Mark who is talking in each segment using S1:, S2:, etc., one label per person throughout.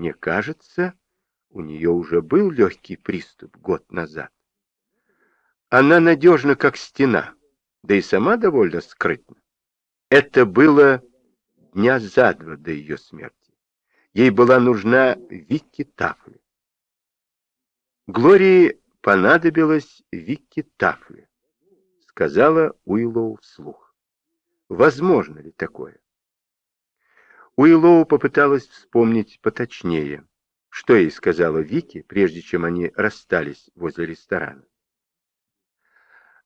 S1: Мне кажется, у нее уже был легкий приступ год назад. Она надежна, как стена, да и сама довольно скрытна. Это было дня за два до ее смерти. Ей была нужна Вики Тафли. Глории понадобилась Вики Тафли, сказала Уиллоу вслух. Возможно ли такое? Уиллоу попыталась вспомнить поточнее, что ей сказала Вики, прежде чем они расстались возле ресторана.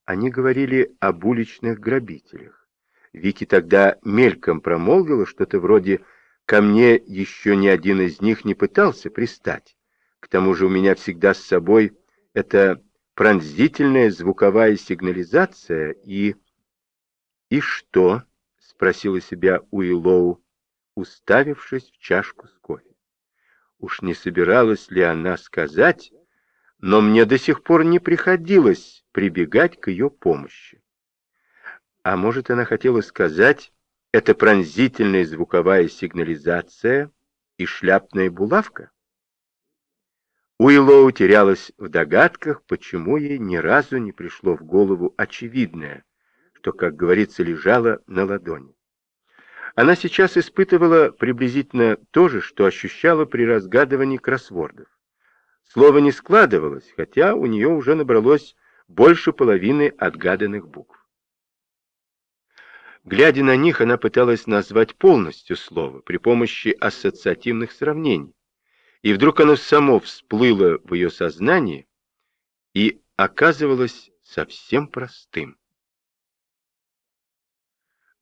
S1: Они говорили об уличных грабителях. Вики тогда мельком промолвила что-то вроде «Ко мне еще ни один из них не пытался пристать. К тому же у меня всегда с собой эта пронзительная звуковая сигнализация и...» «И что?» — спросила себя Уиллоу, уставившись в чашку с кофе. Уж не собиралась ли она сказать, но мне до сих пор не приходилось прибегать к ее помощи. А может, она хотела сказать, это пронзительная звуковая сигнализация и шляпная булавка? Уиллоу терялась в догадках, почему ей ни разу не пришло в голову очевидное, что, как говорится, лежало на ладони. Она сейчас испытывала приблизительно то же, что ощущала при разгадывании кроссвордов. Слово не складывалось, хотя у нее уже набралось больше половины отгаданных букв. Глядя на них, она пыталась назвать полностью слово при помощи ассоциативных сравнений. И вдруг оно само всплыло в ее сознании и оказывалось совсем простым.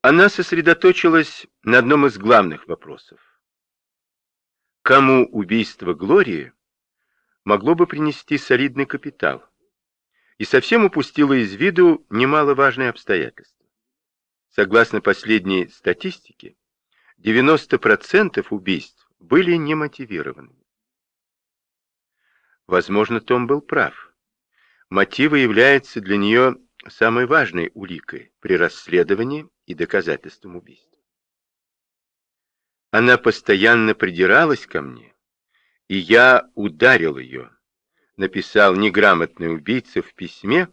S1: Она сосредоточилась на одном из главных вопросов. Кому убийство Глории могло бы принести солидный капитал? И совсем упустила из виду немаловажное обстоятельство. Согласно последней статистике, 90% убийств были немотивированными. Возможно, Том был прав. Мотивы являются для нее самой важной уликой при расследовании и доказательством убийства. Она постоянно придиралась ко мне, и я ударил ее, написал неграмотный убийца в письме,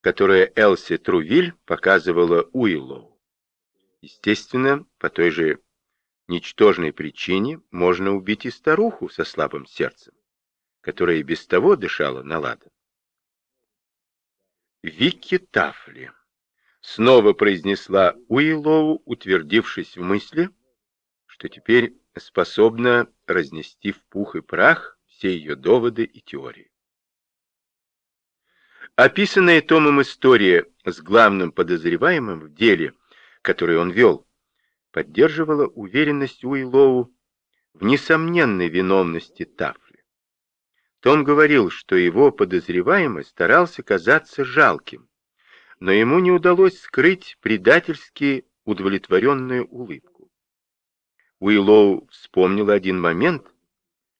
S1: которое Элси Трувиль показывала Уиллоу. Естественно, по той же ничтожной причине можно убить и старуху со слабым сердцем, которая и без того дышала на ладан. Вики Тафли снова произнесла Уиллоу, утвердившись в мысли, что теперь способна разнести в пух и прах все ее доводы и теории. Описанная Томом история с главным подозреваемым в деле, который он вел, поддерживала уверенность Уиллоу в несомненной виновности Тафли. Том говорил, что его подозреваемый старался казаться жалким, но ему не удалось скрыть предательски удовлетворенную улыбку. Уиллоу вспомнил один момент,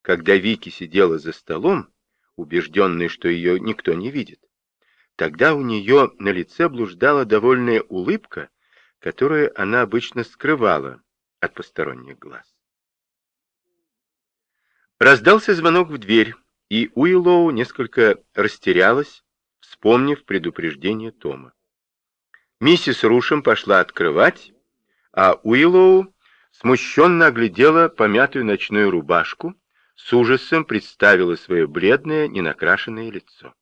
S1: когда Вики сидела за столом, убежденная, что ее никто не видит. Тогда у нее на лице блуждала довольная улыбка, которую она обычно скрывала от посторонних глаз. Раздался звонок в дверь, и Уиллоу несколько растерялась, вспомнив предупреждение Тома. Миссис Рушем пошла открывать, а Уиллоу смущенно оглядела помятую ночную рубашку, с ужасом представила свое бледное, ненакрашенное лицо.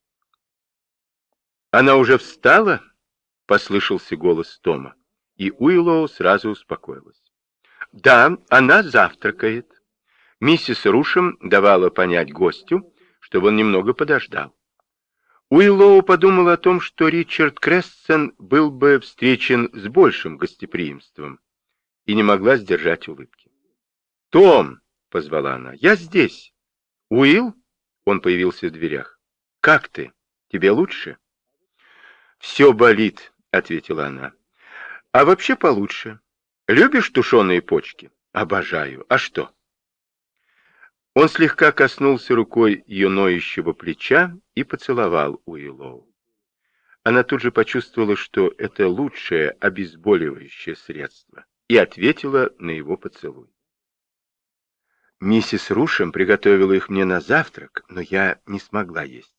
S1: «Она уже встала?» — послышался голос Тома, и Уиллоу сразу успокоилась. «Да, она завтракает». Миссис Рушем давала понять гостю, чтобы он немного подождал. Уиллоу подумал о том, что Ричард Крестсон был бы встречен с большим гостеприимством, и не могла сдержать улыбки. «Том!» — позвала она. «Я здесь!» «Уилл?» — он появился в дверях. «Как ты? Тебе лучше?» «Все болит», — ответила она. «А вообще получше. Любишь тушеные почки?» «Обожаю. А что?» Он слегка коснулся рукой ее ноющего плеча и поцеловал Уиллоу. Она тут же почувствовала, что это лучшее обезболивающее средство, и ответила на его поцелуй. Миссис Рушем приготовила их мне на завтрак, но я не смогла есть.